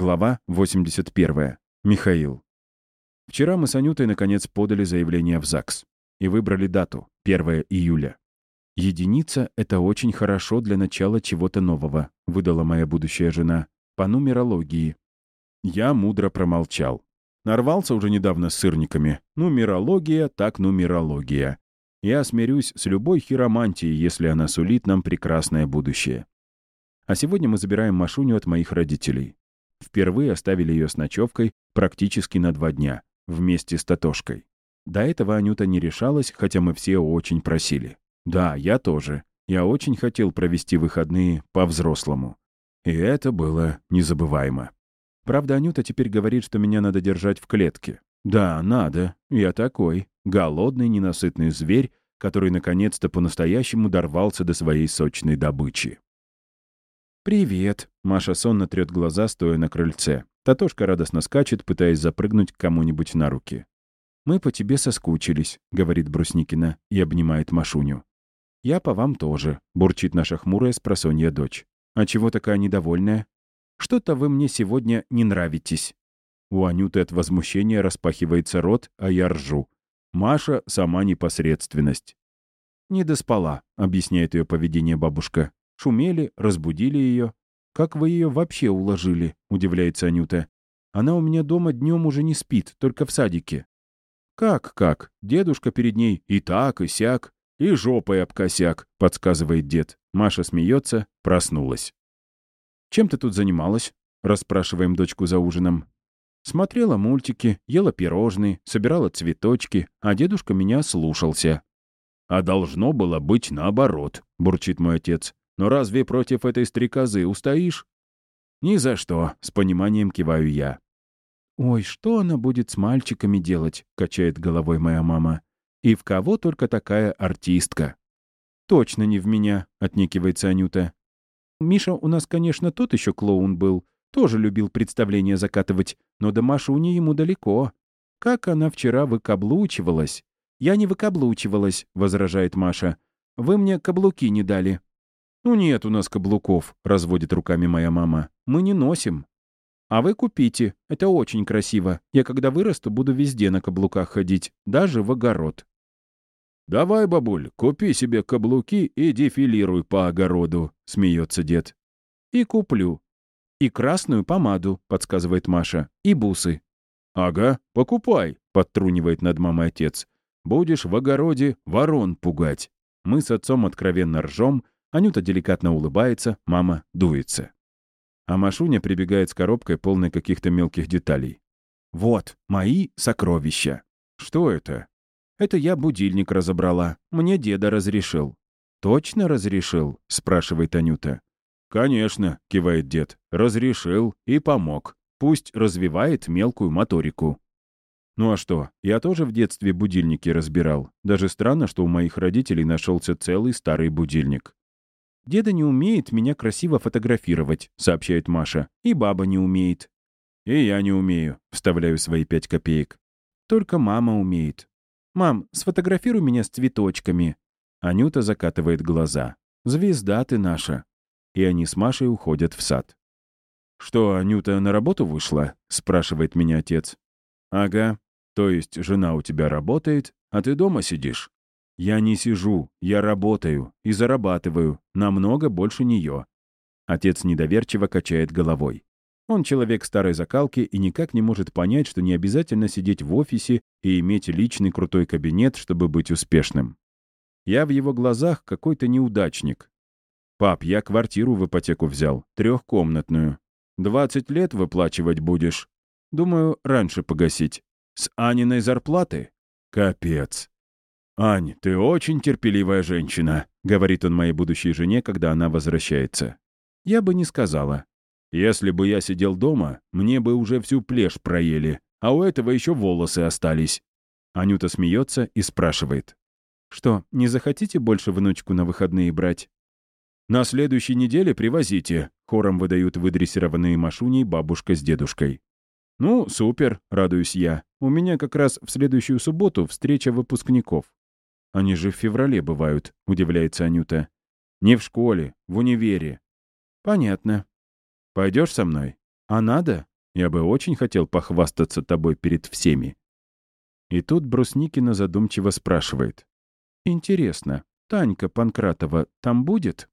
Глава 81. Михаил. Вчера мы с Анютой наконец подали заявление в ЗАГС и выбрали дату — 1 июля. «Единица — это очень хорошо для начала чего-то нового», — выдала моя будущая жена, по нумерологии. Я мудро промолчал. Нарвался уже недавно с сырниками. Нумерология так нумерология. Я смирюсь с любой хиромантией, если она сулит нам прекрасное будущее. А сегодня мы забираем Машуню от моих родителей. Впервые оставили ее с ночевкой практически на два дня, вместе с Татошкой. До этого Анюта не решалась, хотя мы все очень просили. Да, я тоже. Я очень хотел провести выходные по-взрослому. И это было незабываемо. Правда, Анюта теперь говорит, что меня надо держать в клетке. Да, надо. Я такой. Голодный, ненасытный зверь, который наконец-то по-настоящему дорвался до своей сочной добычи. «Привет!» — Маша сонно трет глаза, стоя на крыльце. Татошка радостно скачет, пытаясь запрыгнуть к кому-нибудь на руки. «Мы по тебе соскучились», — говорит Брусникина и обнимает Машуню. «Я по вам тоже», — бурчит наша хмурая спросонья дочь. «А чего такая недовольная?» «Что-то вы мне сегодня не нравитесь». У Анюты от возмущения распахивается рот, а я ржу. Маша — сама непосредственность. «Не доспала», — объясняет ее поведение бабушка. Шумели, разбудили ее. «Как вы ее вообще уложили?» — удивляется Анюта. «Она у меня дома днем уже не спит, только в садике». «Как-как? Дедушка перед ней и так, и сяк, и жопой об косяк», — подсказывает дед. Маша смеется, проснулась. «Чем ты тут занималась?» — расспрашиваем дочку за ужином. Смотрела мультики, ела пирожные, собирала цветочки, а дедушка меня слушался. «А должно было быть наоборот», — бурчит мой отец. Но разве против этой стрекозы устоишь? Ни за что, с пониманием киваю я. «Ой, что она будет с мальчиками делать?» — качает головой моя мама. «И в кого только такая артистка?» «Точно не в меня», — отнекивается Анюта. «Миша у нас, конечно, тот еще клоун был. Тоже любил представления закатывать, но до Машуни ему далеко. Как она вчера выкаблучивалась?» «Я не выкаблучивалась», — возражает Маша. «Вы мне каблуки не дали». «Ну нет у нас каблуков», — разводит руками моя мама. «Мы не носим». «А вы купите. Это очень красиво. Я когда вырасту, буду везде на каблуках ходить, даже в огород». «Давай, бабуль, купи себе каблуки и дефилируй по огороду», — смеется дед. «И куплю. И красную помаду», — подсказывает Маша, — «и бусы». «Ага, покупай», — подтрунивает над мамой отец. «Будешь в огороде ворон пугать». Мы с отцом откровенно ржем, Анюта деликатно улыбается, мама дуется. А Машуня прибегает с коробкой, полной каких-то мелких деталей. «Вот, мои сокровища». «Что это?» «Это я будильник разобрала. Мне деда разрешил». «Точно разрешил?» — спрашивает Анюта. «Конечно», — кивает дед. «Разрешил и помог. Пусть развивает мелкую моторику». Ну а что, я тоже в детстве будильники разбирал. Даже странно, что у моих родителей нашелся целый старый будильник. «Деда не умеет меня красиво фотографировать», — сообщает Маша. «И баба не умеет». «И я не умею», — вставляю свои пять копеек. «Только мама умеет». «Мам, сфотографируй меня с цветочками». Анюта закатывает глаза. «Звезда ты наша». И они с Машей уходят в сад. «Что, Анюта на работу вышла?» — спрашивает меня отец. «Ага. То есть жена у тебя работает, а ты дома сидишь?» Я не сижу, я работаю и зарабатываю, намного больше нее. Отец недоверчиво качает головой. Он человек старой закалки и никак не может понять, что не обязательно сидеть в офисе и иметь личный крутой кабинет, чтобы быть успешным. Я в его глазах какой-то неудачник. «Пап, я квартиру в ипотеку взял, трехкомнатную. Двадцать лет выплачивать будешь. Думаю, раньше погасить. С Аниной зарплаты? Капец. «Ань, ты очень терпеливая женщина», — говорит он моей будущей жене, когда она возвращается. «Я бы не сказала. Если бы я сидел дома, мне бы уже всю плешь проели, а у этого еще волосы остались». Анюта смеется и спрашивает. «Что, не захотите больше внучку на выходные брать?» «На следующей неделе привозите», — хором выдают выдрессированные Машуней бабушка с дедушкой. «Ну, супер», — радуюсь я. «У меня как раз в следующую субботу встреча выпускников. Они же в феврале бывают», — удивляется Анюта. «Не в школе, в универе». «Понятно». «Пойдешь со мной?» «А надо?» Я бы очень хотел похвастаться тобой перед всеми». И тут Брусникина задумчиво спрашивает. «Интересно, Танька Панкратова там будет?»